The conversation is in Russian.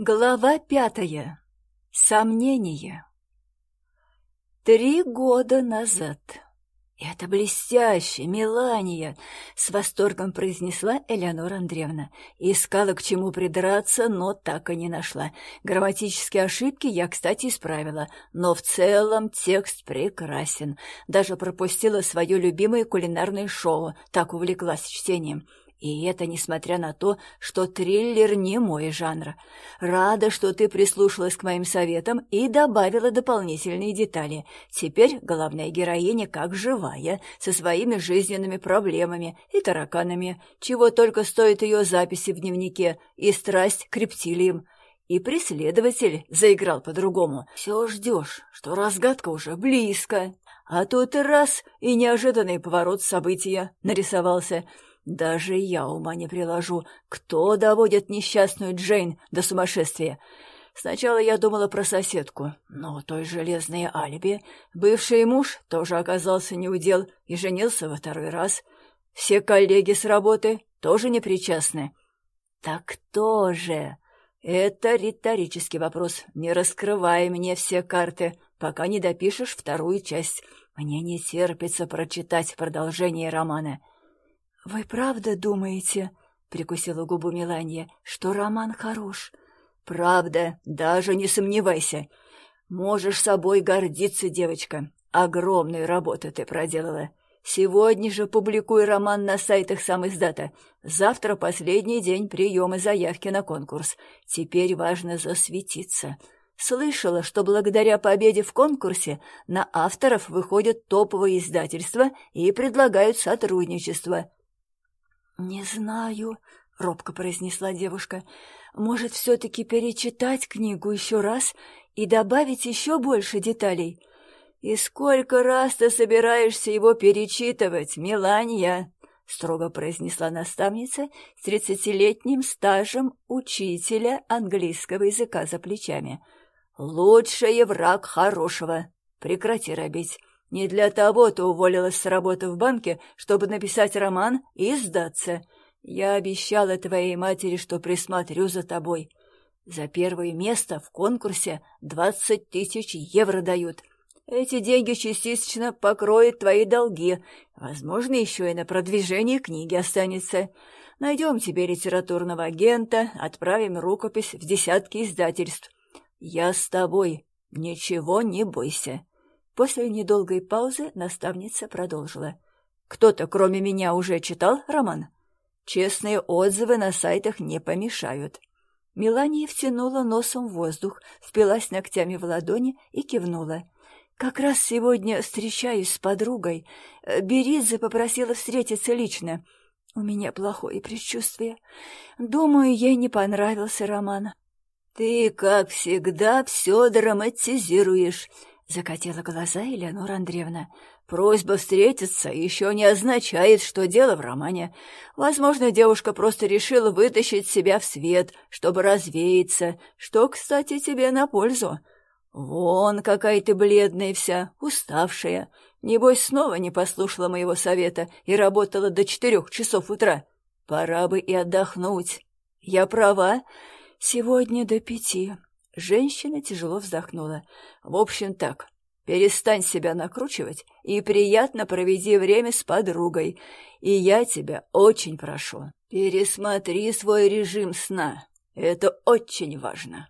Глава пятая. Сомнение. Три года назад. «Это блестяще, Мелания!» — с восторгом произнесла Элеонора Андреевна. Искала к чему придраться, но так и не нашла. Грамматические ошибки я, кстати, исправила, но в целом текст прекрасен. Даже пропустила свое любимое кулинарное шоу, так увлеклась чтением. И это несмотря на то, что триллер не мой жанр. Рада, что ты прислушалась к моим советам и добавила дополнительные детали. Теперь главная героиня как живая, со своими жизненными проблемами и тараканами, чего только стоит ее записи в дневнике и страсть к рептилиям. И преследователь заиграл по-другому. Все ждешь, что разгадка уже близко. А тут раз и неожиданный поворот события нарисовался — даже я ума не приложу, кто доводит несчастную Джейн до сумасшествия. Сначала я думала про соседку, но той железное алиби. Бывший муж тоже оказался неудел и женился во второй раз. Все коллеги с работы тоже не причастны. Так кто же? Это риторический вопрос. Не раскрывай мне все карты, пока не допишешь вторую часть. Мне не терпится прочитать продолжение романа. «Вы правда думаете, — прикусила губу Меланья, — что роман хорош?» «Правда, даже не сомневайся. Можешь собой гордиться, девочка. Огромную работу ты проделала. Сегодня же публикуй роман на сайтах сам издата. Завтра последний день приема заявки на конкурс. Теперь важно засветиться». Слышала, что благодаря победе в конкурсе на авторов выходят топовые издательства и предлагают сотрудничество. «Не знаю», — робко произнесла девушка. «Может, все-таки перечитать книгу еще раз и добавить еще больше деталей?» «И сколько раз ты собираешься его перечитывать, Меланья?» — строго произнесла наставница с тридцатилетним стажем учителя английского языка за плечами. «Лучший враг хорошего. Прекрати робить. Не для того ты уволилась с работы в банке, чтобы написать роман и сдаться. Я обещала твоей матери, что присмотрю за тобой. За первое место в конкурсе двадцать тысяч евро дают. Эти деньги частично покроют твои долги. Возможно, еще и на продвижение книги останется. Найдем тебе литературного агента, отправим рукопись в десятки издательств. Я с тобой. Ничего не бойся. После недолгой паузы наставница продолжила. «Кто-то, кроме меня, уже читал роман? Честные отзывы на сайтах не помешают». Мелания втянула носом в воздух, впилась ногтями в ладони и кивнула. «Как раз сегодня встречаюсь с подругой. Беридзе попросила встретиться лично. У меня плохое предчувствие. Думаю, ей не понравился роман». «Ты, как всегда, все драматизируешь», Закатила глаза Элеонора Андреевна. Просьба встретиться еще не означает, что дело в романе. Возможно, девушка просто решила вытащить себя в свет, чтобы развеяться, что, кстати, тебе на пользу. Вон какая ты бледная вся, уставшая. Небось, снова не послушала моего совета и работала до четырех часов утра. Пора бы и отдохнуть. Я права? Сегодня до пяти. Женщина тяжело вздохнула. «В общем так, перестань себя накручивать и приятно проведи время с подругой. И я тебя очень прошу, пересмотри свой режим сна. Это очень важно».